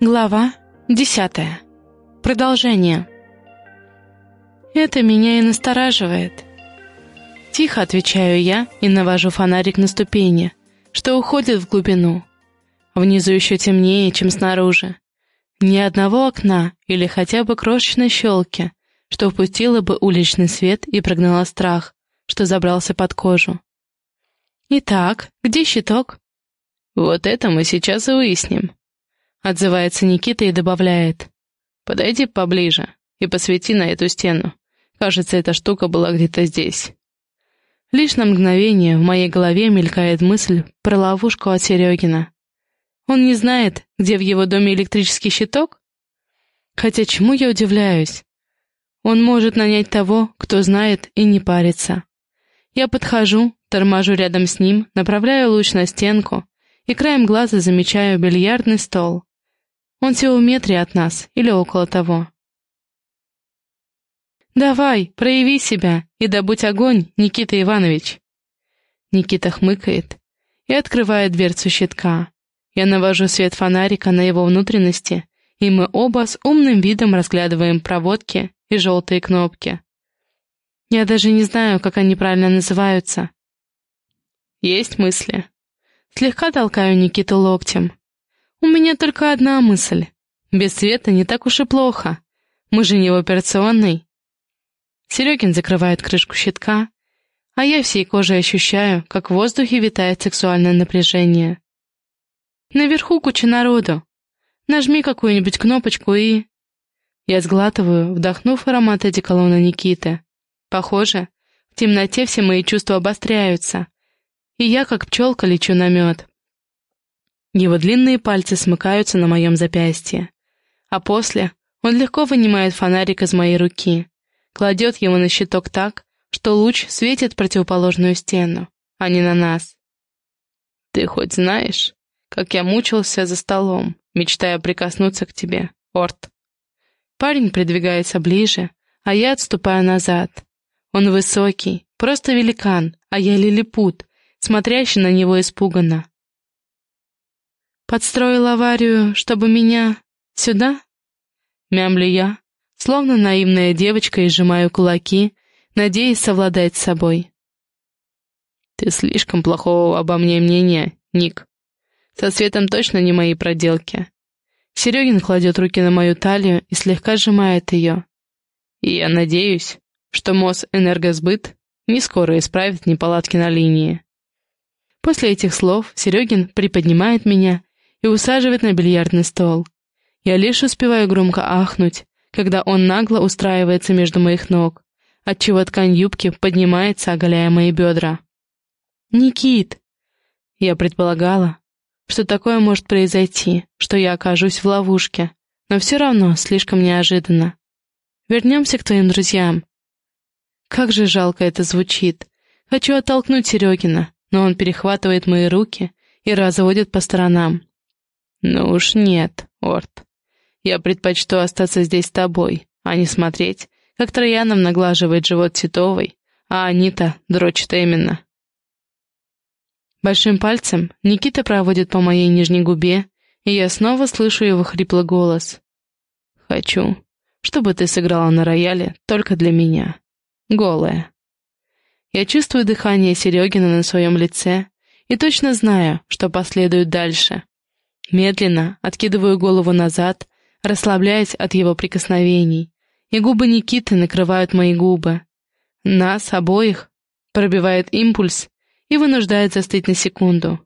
Глава десятая. Продолжение. Это меня и настораживает. Тихо отвечаю я и навожу фонарик на ступени, что уходит в глубину. Внизу еще темнее, чем снаружи. Ни одного окна или хотя бы крошечной щелки, что впустило бы уличный свет и прогнало страх, что забрался под кожу. Итак, где щиток? Вот это мы сейчас и выясним. Отзывается Никита и добавляет. «Подойди поближе и посвети на эту стену. Кажется, эта штука была где-то здесь». Лишь на мгновение в моей голове мелькает мысль про ловушку от Серегина. Он не знает, где в его доме электрический щиток? Хотя чему я удивляюсь? Он может нанять того, кто знает и не парится. Я подхожу, торможу рядом с ним, направляю луч на стенку и краем глаза замечаю бильярдный стол. Он всего в метре от нас или около того. «Давай, прояви себя и добудь огонь, Никита Иванович!» Никита хмыкает и открывает дверцу щитка. Я навожу свет фонарика на его внутренности, и мы оба с умным видом разглядываем проводки и желтые кнопки. Я даже не знаю, как они правильно называются. Есть мысли. Слегка толкаю Никиту локтем. У меня только одна мысль. Без света не так уж и плохо. Мы же не в операционной. Серегин закрывает крышку щитка, а я всей кожей ощущаю, как в воздухе витает сексуальное напряжение. Наверху куча народу. Нажми какую-нибудь кнопочку и... Я сглатываю, вдохнув аромат одеколона Никиты. Похоже, в темноте все мои чувства обостряются, и я, как пчелка, лечу на мед. Его длинные пальцы смыкаются на моем запястье. А после он легко вынимает фонарик из моей руки, кладет его на щиток так, что луч светит противоположную стену, а не на нас. «Ты хоть знаешь, как я мучился за столом, мечтая прикоснуться к тебе, Орт?» Парень придвигается ближе, а я отступаю назад. Он высокий, просто великан, а я лилипут, смотрящий на него испуганно. Подстроил аварию, чтобы меня... сюда? Мямлю я, словно наивная девочка, и сжимаю кулаки, надеясь совладать с собой. Ты слишком плохого обо мне мнения, Ник. Со светом точно не мои проделки. Серегин кладет руки на мою талию и слегка сжимает ее. И я надеюсь, что Мосэнергосбыт не скоро исправит неполадки на линии. После этих слов Серегин приподнимает меня и усаживает на бильярдный стол. Я лишь успеваю громко ахнуть, когда он нагло устраивается между моих ног, отчего ткань юбки поднимается, оголяя мои бедра. «Никит!» Я предполагала, что такое может произойти, что я окажусь в ловушке, но все равно слишком неожиданно. Вернемся к твоим друзьям. Как же жалко это звучит. Хочу оттолкнуть Серегина, но он перехватывает мои руки и разводит по сторонам. «Ну уж нет, Орт. Я предпочту остаться здесь с тобой, а не смотреть, как Троянов наглаживает живот Титовой, а Анита дрочит именно». Большим пальцем Никита проводит по моей нижней губе, и я снова слышу его хриплый голос. «Хочу, чтобы ты сыграла на рояле только для меня. Голая». Я чувствую дыхание Серегина на своем лице и точно знаю, что последует дальше. Медленно откидываю голову назад, расслабляясь от его прикосновений, и губы Никиты накрывают мои губы. Нас обоих пробивает импульс и вынуждает застыть на секунду.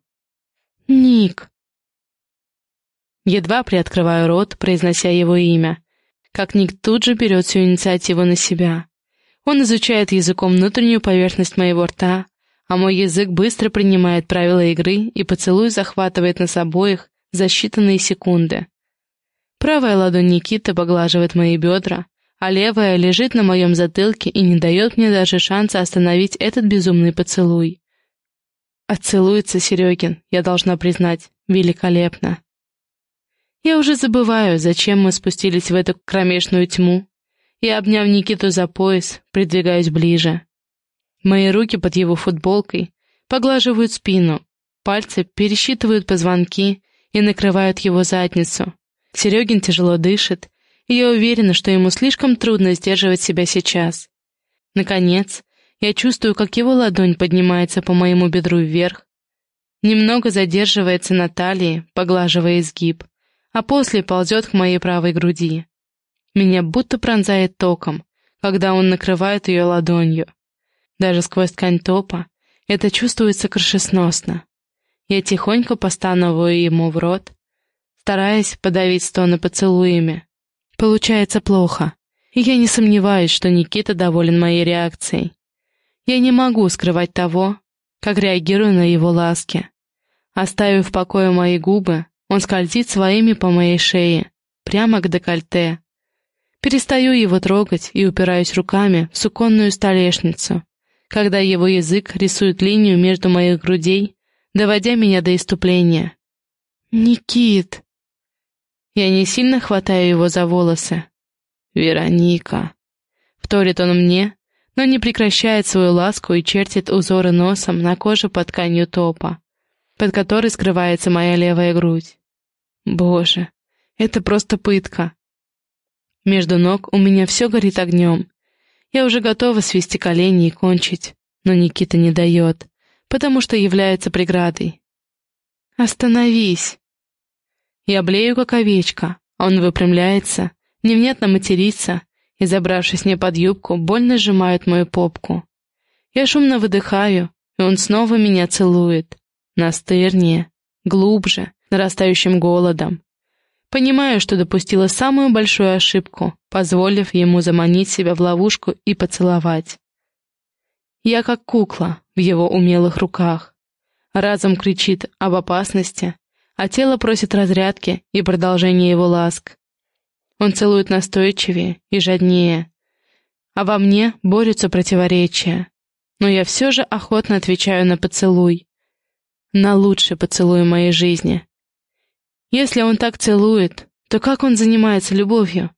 «Ник!» Едва приоткрываю рот, произнося его имя, как Ник тут же берет всю инициативу на себя. Он изучает языком внутреннюю поверхность моего рта, а мой язык быстро принимает правила игры и поцелуй захватывает нас обоих, за считанные секунды. Правая ладонь Никиты поглаживает мои бедра, а левая лежит на моем затылке и не дает мне даже шанса остановить этот безумный поцелуй. Отцелуется Серегин, я должна признать, великолепно. Я уже забываю, зачем мы спустились в эту кромешную тьму, и, обняв Никиту за пояс, придвигаюсь ближе. Мои руки под его футболкой поглаживают спину, пальцы пересчитывают позвонки и накрывают его задницу. Серегин тяжело дышит, и я уверена, что ему слишком трудно сдерживать себя сейчас. Наконец, я чувствую, как его ладонь поднимается по моему бедру вверх, немного задерживается на талии, поглаживая изгиб, а после ползет к моей правой груди. Меня будто пронзает током, когда он накрывает ее ладонью. Даже сквозь ткань топа это чувствуется крышесносно. Я тихонько постановую ему в рот, стараясь подавить стоны поцелуями. Получается плохо, и я не сомневаюсь, что Никита доволен моей реакцией. Я не могу скрывать того, как реагирую на его ласки. Оставив в покое мои губы, он скользит своими по моей шее, прямо к декольте. Перестаю его трогать и упираюсь руками в суконную столешницу, когда его язык рисует линию между моих грудей, доводя меня до иступления. «Никит!» Я не сильно хватаю его за волосы. «Вероника!» Вторит он мне, но не прекращает свою ласку и чертит узоры носом на коже под тканью топа, под которой скрывается моя левая грудь. Боже, это просто пытка. Между ног у меня все горит огнем. Я уже готова свести колени и кончить, но Никита не дает, потому что является преградой. «Остановись!» Я блею, как овечка, он выпрямляется, невнятно матерится и, забравшись мне под юбку, больно сжимает мою попку. Я шумно выдыхаю, и он снова меня целует. Настырнее, глубже, нарастающим голодом. Понимаю, что допустила самую большую ошибку, позволив ему заманить себя в ловушку и поцеловать. Я как кукла в его умелых руках. Разум кричит об опасности, а тело просит разрядки и продолжения его ласк. Он целует настойчивее и жаднее, а во мне борются противоречия. Но я все же охотно отвечаю на поцелуй. На лучший поцелуй моей жизни. Если он так целует, то как он занимается любовью?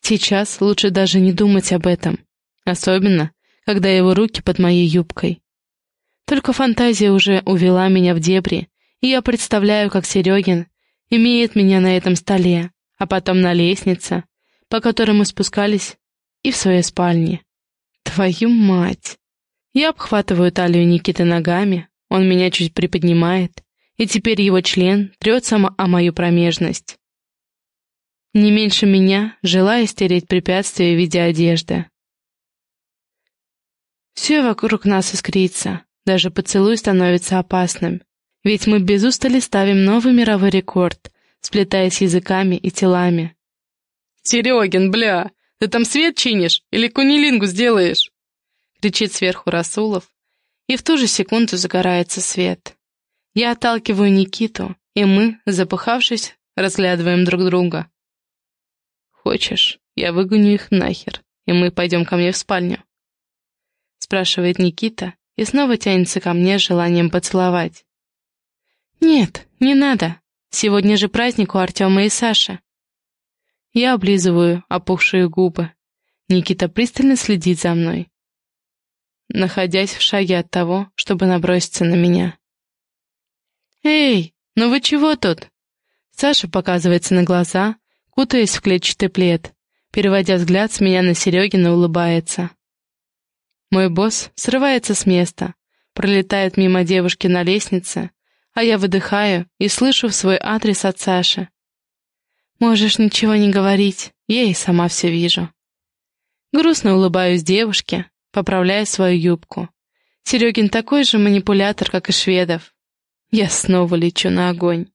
Сейчас лучше даже не думать об этом. Особенно, когда его руки под моей юбкой. Только фантазия уже увела меня в дебри, и я представляю, как Серегин имеет меня на этом столе, а потом на лестнице, по которой мы спускались, и в своей спальне. Твою мать! Я обхватываю талию Никиты ногами, он меня чуть приподнимает, и теперь его член трется о мою промежность. Не меньше меня, желая стереть препятствия в виде одежды. Все вокруг нас искрится, даже поцелуй становится опасным, ведь мы без устали ставим новый мировой рекорд, сплетаясь языками и телами. «Серегин, бля, ты там свет чинишь или кунилингу сделаешь?» кричит сверху Расулов, и в ту же секунду загорается свет. Я отталкиваю Никиту, и мы, запыхавшись, разглядываем друг друга. «Хочешь, я выгоню их нахер, и мы пойдем ко мне в спальню?» спрашивает Никита и снова тянется ко мне с желанием поцеловать. «Нет, не надо. Сегодня же праздник у Артема и Саши». Я облизываю опухшие губы. Никита пристально следит за мной, находясь в шаге от того, чтобы наброситься на меня. «Эй, ну вы чего тут?» Саша показывается на глаза, кутаясь в клетчатый плед, переводя взгляд с меня на Серегина, улыбается. Мой босс срывается с места, пролетает мимо девушки на лестнице, а я выдыхаю и слышу в свой адрес от Саши. «Можешь ничего не говорить, я и сама все вижу». Грустно улыбаюсь девушке, поправляя свою юбку. Серегин такой же манипулятор, как и Шведов. Я снова лечу на огонь.